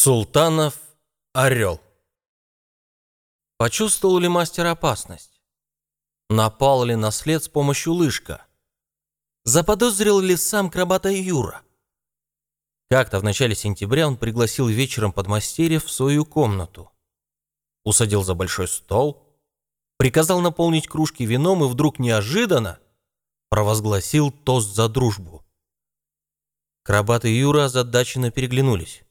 Султанов орел. Почувствовал ли мастер опасность? Напал ли на след с помощью лыжка? Заподозрил ли сам крабата Юра? Как-то в начале сентября он пригласил вечером подмастерьев в свою комнату. Усадил за большой стол, приказал наполнить кружки вином и вдруг неожиданно провозгласил тост за дружбу. Крабат Юра озадаченно переглянулись.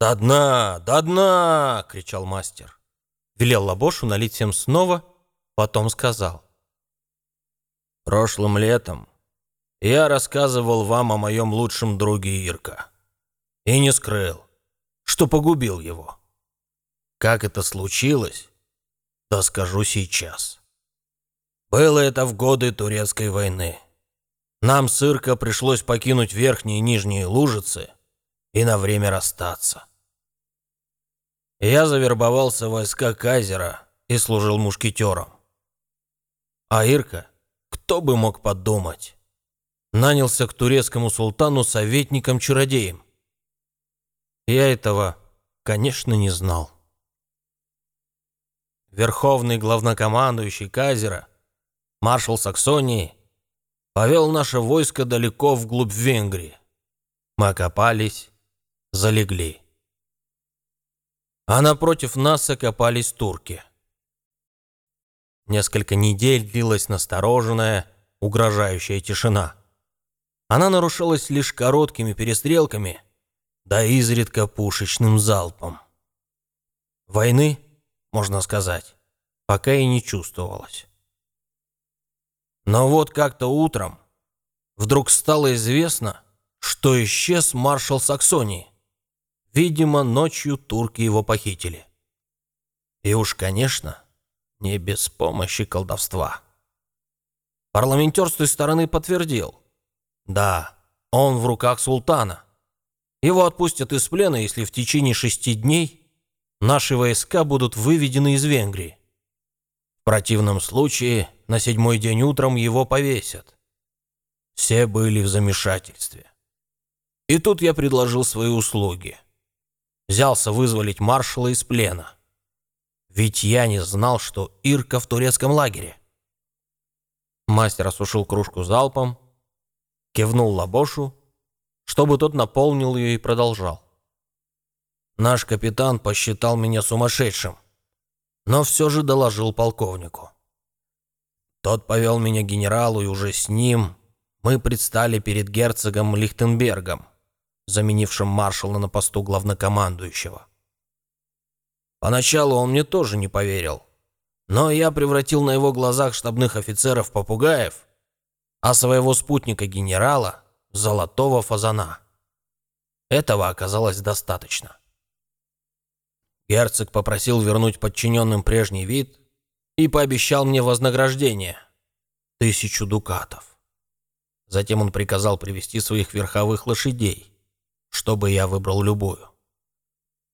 «До дна! До дна!» — кричал мастер. Велел Лабошу налить всем снова, потом сказал. «Прошлым летом я рассказывал вам о моем лучшем друге Ирка. И не скрыл, что погубил его. Как это случилось, да скажу сейчас. Было это в годы Турецкой войны. Нам с Ирка пришлось покинуть верхние и нижние лужицы — и на время расстаться. Я завербовался в войска Кайзера и служил мушкетером. А Ирка, кто бы мог подумать, нанялся к турецкому султану советником-чародеем. Я этого, конечно, не знал. Верховный главнокомандующий Кайзера, маршал Саксонии, повел наше войско далеко вглубь Венгрии. Мы окопались, залегли. А напротив нас окопались турки. Несколько недель длилась настороженная, угрожающая тишина. Она нарушалась лишь короткими перестрелками, да изредка пушечным залпом. Войны, можно сказать, пока и не чувствовалось. Но вот как-то утром вдруг стало известно, что исчез маршал Саксонии. Видимо, ночью турки его похитили. И уж, конечно, не без помощи колдовства. Парламентер с той стороны подтвердил. Да, он в руках султана. Его отпустят из плена, если в течение шести дней наши войска будут выведены из Венгрии. В противном случае на седьмой день утром его повесят. Все были в замешательстве. И тут я предложил свои услуги взялся вызволить маршала из плена. Ведь я не знал, что Ирка в турецком лагере. Мастер осушил кружку залпом, кивнул Лабошу, чтобы тот наполнил ее и продолжал. Наш капитан посчитал меня сумасшедшим, но все же доложил полковнику. Тот повел меня генералу, и уже с ним мы предстали перед герцогом Лихтенбергом заменившим маршала на посту главнокомандующего. Поначалу он мне тоже не поверил, но я превратил на его глазах штабных офицеров попугаев, а своего спутника-генерала — золотого фазана. Этого оказалось достаточно. Герцог попросил вернуть подчиненным прежний вид и пообещал мне вознаграждение — тысячу дукатов. Затем он приказал привести своих верховых лошадей — чтобы я выбрал любую.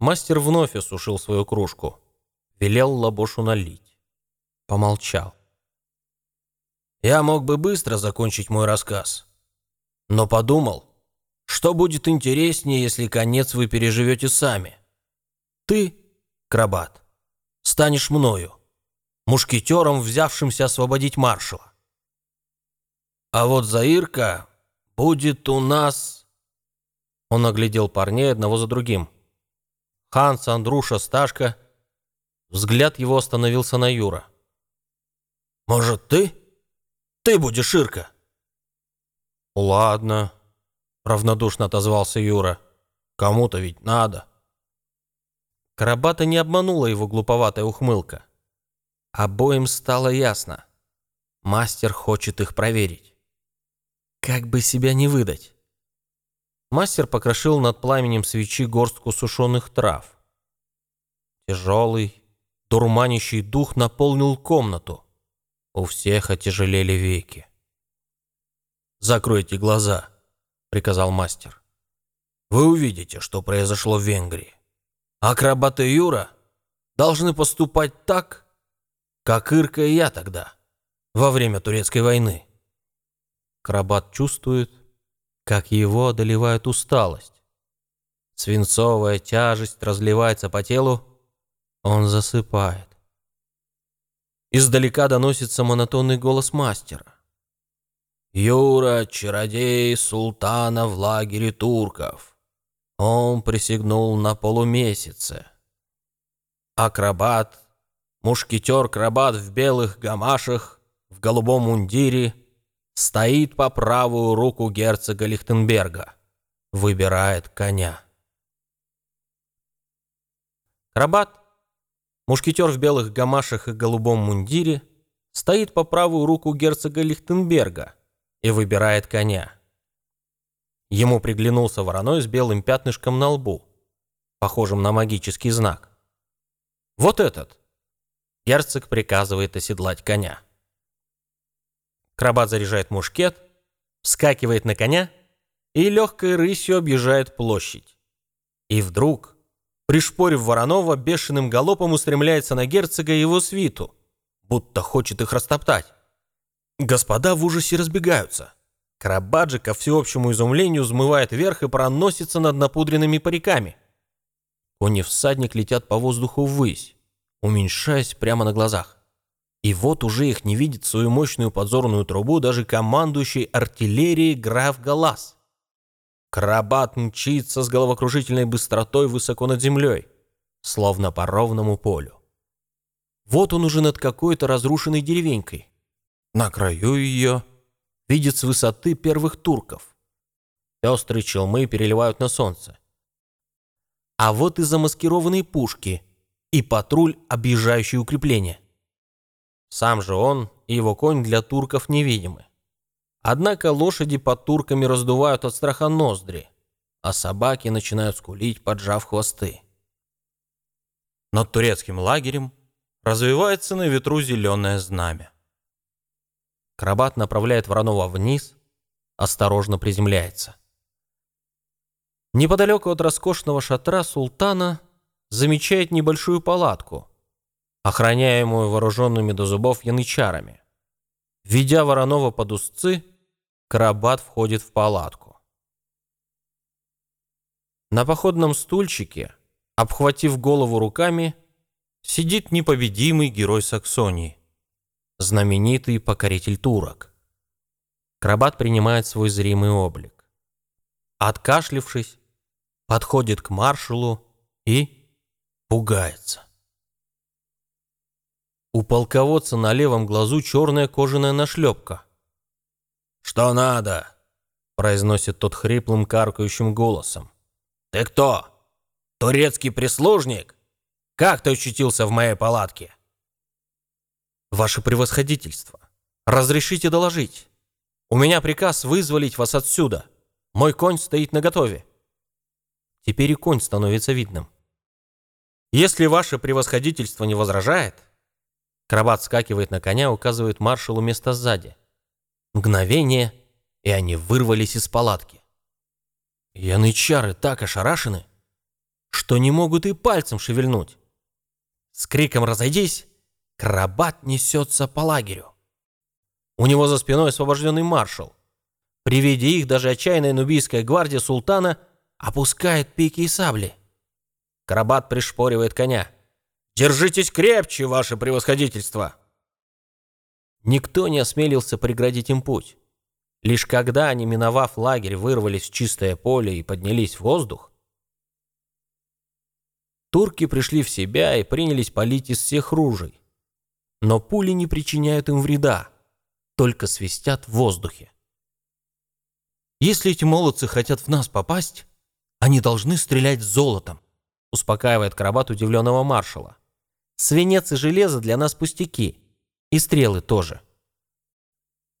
Мастер вновь осушил свою кружку. Велел Лабошу налить. Помолчал. Я мог бы быстро закончить мой рассказ. Но подумал, что будет интереснее, если конец вы переживете сами. Ты, Крабат, станешь мною, мушкетером, взявшимся освободить маршала. А вот Заирка будет у нас он оглядел парней одного за другим. Ханс, Андруша, Сташка. Взгляд его остановился на Юра. «Может, ты? Ты будешь Ирка?» «Ладно», — равнодушно отозвался Юра. «Кому-то ведь надо». Карабата не обманула его глуповатая ухмылка. Обоим стало ясно. Мастер хочет их проверить. Как бы себя не выдать. Мастер покрошил над пламенем свечи горстку сушеных трав. Тяжелый, дурманящий дух наполнил комнату. У всех отяжелели веки. «Закройте глаза», — приказал мастер. «Вы увидите, что произошло в Венгрии. Акробаты Юра должны поступать так, как Ирка и я тогда, во время Турецкой войны». Крабат чувствует, как его одолевает усталость. Свинцовая тяжесть разливается по телу. Он засыпает. Издалека доносится монотонный голос мастера. «Юра, чародей султана в лагере турков. Он присягнул на полумесяце. Акробат, мушкетер-крабат в белых гамашах, в голубом мундире, стоит по правую руку герцога Лихтенберга, выбирает коня. Крабат, мушкетер в белых гамашах и голубом мундире, стоит по правую руку герцога Лихтенберга и выбирает коня. Ему приглянулся вороной с белым пятнышком на лбу, похожим на магический знак. Вот этот. Герцог приказывает оседлать коня. Крабат заряжает мушкет, вскакивает на коня и легкой рысью объезжает площадь. И вдруг, пришпорив Воронова, бешеным галопом устремляется на герцога и его свиту, будто хочет их растоптать. Господа в ужасе разбегаются. Крабат же, ко всеобщему изумлению, взмывает вверх и проносится над напудренными париками. Кони всадник летят по воздуху ввысь, уменьшаясь прямо на глазах. И вот уже их не видит свою мощную подзорную трубу даже командующий артиллерией граф Галас. Крабат мчится с головокружительной быстротой высоко над землей, словно по ровному полю. Вот он уже над какой-то разрушенной деревенькой. На краю ее видит с высоты первых турков. Пестрые челмы переливают на солнце. А вот и замаскированные пушки и патруль, объезжающий укрепления. Сам же он и его конь для турков невидимы. Однако лошади под турками раздувают от страха ноздри, а собаки начинают скулить, поджав хвосты. Над турецким лагерем развивается на ветру зеленое знамя. Крабат направляет Воронова вниз, осторожно приземляется. Неподалеку от роскошного шатра султана замечает небольшую палатку – охраняемую вооруженными до зубов янычарами. Ведя Воронова под узцы, Карабат входит в палатку. На походном стульчике, обхватив голову руками, сидит непобедимый герой Саксонии, знаменитый покоритель турок. Крабат принимает свой зримый облик. Откашлившись, подходит к маршалу и пугается. У полководца на левом глазу черная кожаная нашлепка. «Что надо?» – произносит тот хриплым каркающим голосом. «Ты кто? Турецкий прислужник? Как ты очутился в моей палатке?» «Ваше превосходительство, разрешите доложить. У меня приказ вызволить вас отсюда. Мой конь стоит наготове». Теперь и конь становится видным. «Если ваше превосходительство не возражает...» Крабат скакивает на коня, указывает маршалу место сзади. Мгновение, и они вырвались из палатки. Янычары так ошарашены, что не могут и пальцем шевельнуть. С криком «Разойдись!» Крабат несется по лагерю. У него за спиной освобожденный маршал. При виде их даже отчаянная нубийская гвардия султана опускает пики и сабли. Крабат пришпоривает коня. Держитесь крепче, ваше превосходительство!» Никто не осмелился преградить им путь. Лишь когда они, миновав лагерь, вырвались в чистое поле и поднялись в воздух, турки пришли в себя и принялись палить из всех ружей. Но пули не причиняют им вреда, только свистят в воздухе. «Если эти молодцы хотят в нас попасть, они должны стрелять золотом», успокаивает Карабат удивленного маршала. Свинец и железо для нас пустяки. И стрелы тоже.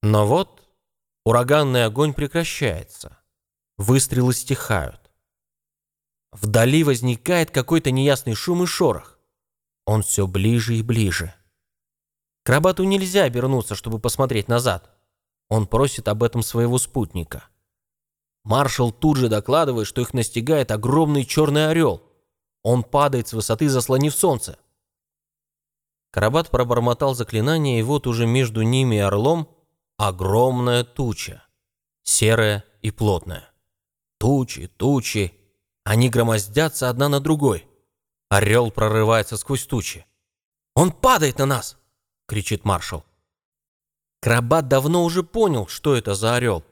Но вот ураганный огонь прекращается. Выстрелы стихают. Вдали возникает какой-то неясный шум и шорох. Он все ближе и ближе. Крабату нельзя обернуться, чтобы посмотреть назад. Он просит об этом своего спутника. Маршал тут же докладывает, что их настигает огромный черный орел. Он падает с высоты, заслонив солнце. Карабат пробормотал заклинание, и вот уже между ними и орлом огромная туча, серая и плотная. Тучи, тучи, Они громоздятся одна на другой. Орел прорывается сквозь тучи. «Он падает на нас!» — кричит маршал. Крабат давно уже понял, что это за орел.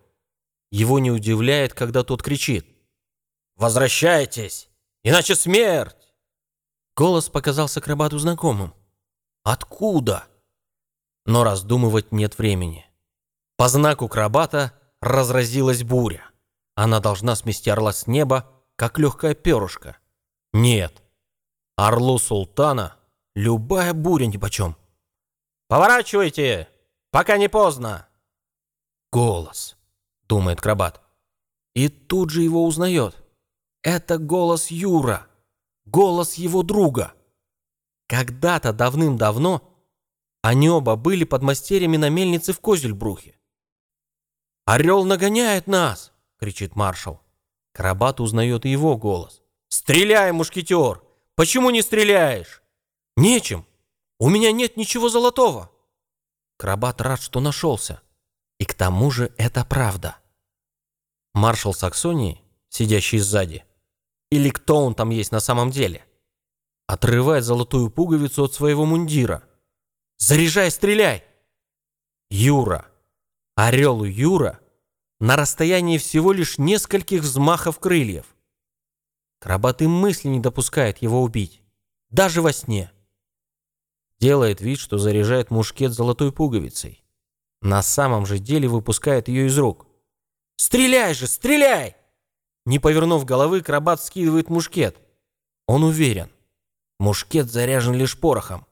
Его не удивляет, когда тот кричит. «Возвращайтесь, иначе смерть!» Голос показался Крабату знакомым. «Откуда?» Но раздумывать нет времени. По знаку Крабата разразилась буря. Она должна смести орла с неба, как легкое перышко. Нет. Орлу султана любая буря нипочем. «Поворачивайте, пока не поздно!» Голос, думает Крабат. И тут же его узнает. Это голос Юра, голос его друга. Когда-то давным-давно они оба были подмастерьями на мельнице в Козельбрухе. «Орел нагоняет нас!» — кричит маршал. Карабат узнает его голос. «Стреляй, мушкетер! Почему не стреляешь?» «Нечем. У меня нет ничего золотого». Карабат рад, что нашелся. И к тому же это правда. Маршал Саксонии, сидящий сзади, или кто он там есть на самом деле, отрывает золотую пуговицу от своего мундира. «Заряжай, стреляй!» Юра, орел Юра, на расстоянии всего лишь нескольких взмахов крыльев. Крабат и мысли не допускает его убить, даже во сне. Делает вид, что заряжает мушкет золотой пуговицей. На самом же деле выпускает ее из рук. «Стреляй же, стреляй!» Не повернув головы, Крабат скидывает мушкет. Он уверен. Мушкет заряжен лишь порохом.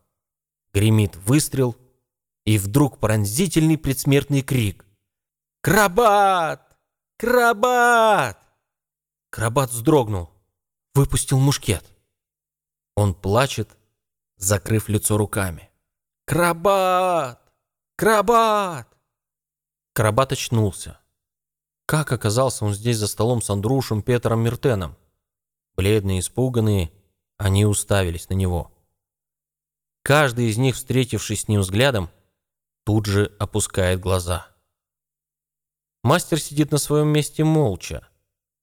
Гремит выстрел, и вдруг пронзительный предсмертный крик. «Крабат! Крабат!» Крабат вздрогнул, выпустил мушкет. Он плачет, закрыв лицо руками. «Крабат! Крабат!» Крабат очнулся. Как оказался он здесь за столом с Андрушем Петром Мертеном? Бледные, испуганные, они уставились на него. Каждый из них, встретившись с ним взглядом, тут же опускает глаза. Мастер сидит на своем месте молча,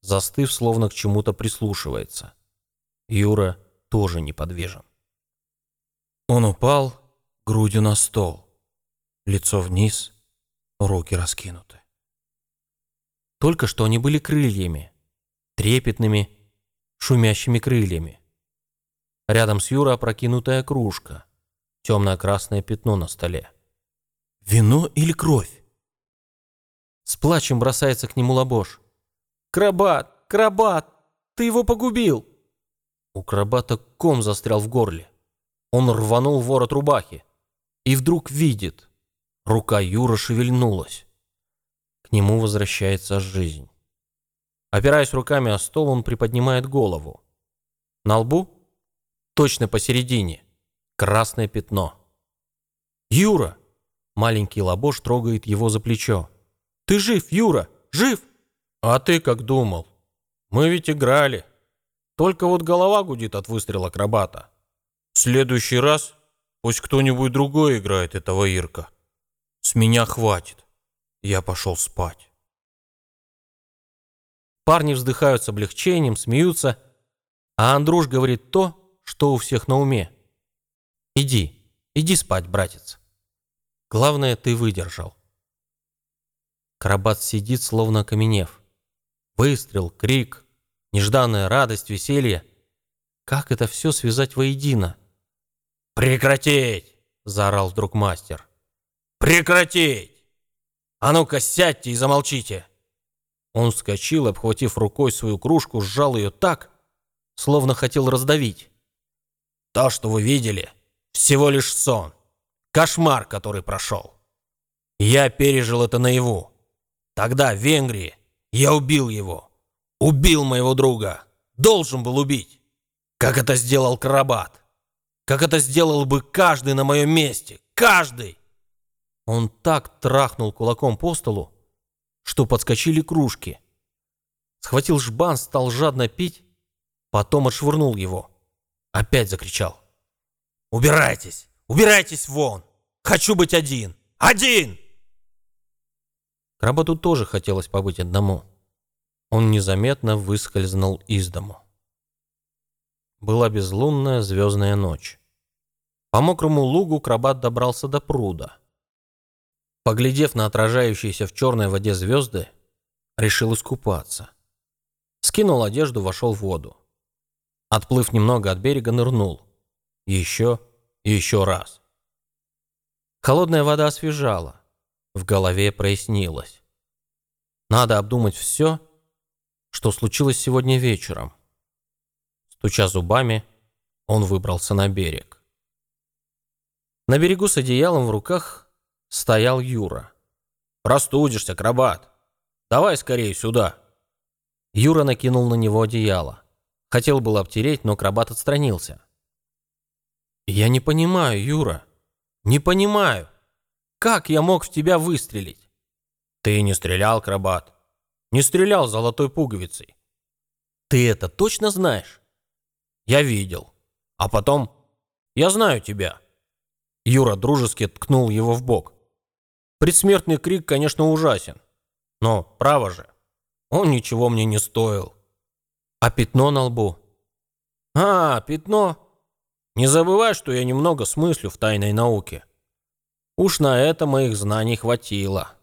застыв, словно к чему-то прислушивается. Юра тоже неподвижен. Он упал грудью на стол, лицо вниз, руки раскинуты. Только что они были крыльями, трепетными, шумящими крыльями. Рядом с Юрой опрокинутая кружка, темно-красное пятно на столе. Вино или кровь? С плачем бросается к нему Лабош. «Крабат! Крабат! Ты его погубил!» У Крабата ком застрял в горле. Он рванул ворот рубахи. И вдруг видит. Рука Юра шевельнулась. К нему возвращается жизнь. Опираясь руками о стол, он приподнимает голову. На лбу, точно посередине, красное пятно. «Юра!» Маленький лабош трогает его за плечо. Ты жив, Юра, жив!» «А ты как думал? Мы ведь играли. Только вот голова гудит от выстрела акробата. В следующий раз пусть кто-нибудь другой играет этого Ирка. С меня хватит. Я пошел спать». Парни вздыхают с облегчением, смеются, а Андруш говорит то, что у всех на уме. «Иди, иди спать, братец. Главное, ты выдержал». Карабат сидит, словно окаменев. Выстрел, крик, нежданная радость, веселье. Как это все связать воедино? «Прекратить!» – заорал вдруг мастер. «Прекратить! А ну-ка сядьте и замолчите!» Он вскочил, обхватив рукой свою кружку, сжал ее так, словно хотел раздавить. «То, что вы видели, всего лишь сон, кошмар, который прошел. Я пережил это наяву. Тогда, в Венгрии, я убил его. Убил моего друга. Должен был убить. Как это сделал Карабат. Как это сделал бы каждый на моем месте. Каждый. Он так трахнул кулаком по столу, что подскочили кружки. Схватил жбан, стал жадно пить, потом отшвырнул его. Опять закричал. «Убирайтесь! Убирайтесь вон! Хочу быть один! Один!» Крабату тоже хотелось побыть одному. Он незаметно выскользнул из дому. была безлунная звездная ночь. По мокрому лугу крабат добрался до пруда. Поглядев на отражающиеся в черной воде звезды, решил искупаться. Скинул одежду, вошел в воду. Отплыв немного от берега, нырнул. Еще и еще раз. Холодная вода освежала. В голове прояснилось. Надо обдумать все, что случилось сегодня вечером. Стуча зубами, он выбрался на берег. На берегу с одеялом в руках стоял Юра. «Простудишься, крабат! Давай скорее сюда!» Юра накинул на него одеяло. Хотел было обтереть, но крабат отстранился. «Я не понимаю, Юра. Не понимаю. Как я мог в тебя выстрелить?» «Ты не стрелял, крабат. Не стрелял золотой пуговицей. Ты это точно знаешь?» «Я видел. А потом... Я знаю тебя». Юра дружески ткнул его в бок. Предсмертный крик, конечно, ужасен. Но, право же, он ничего мне не стоил. А пятно на лбу? А, пятно. Не забывай, что я немного смыслю в тайной науке. Уж на это моих знаний хватило.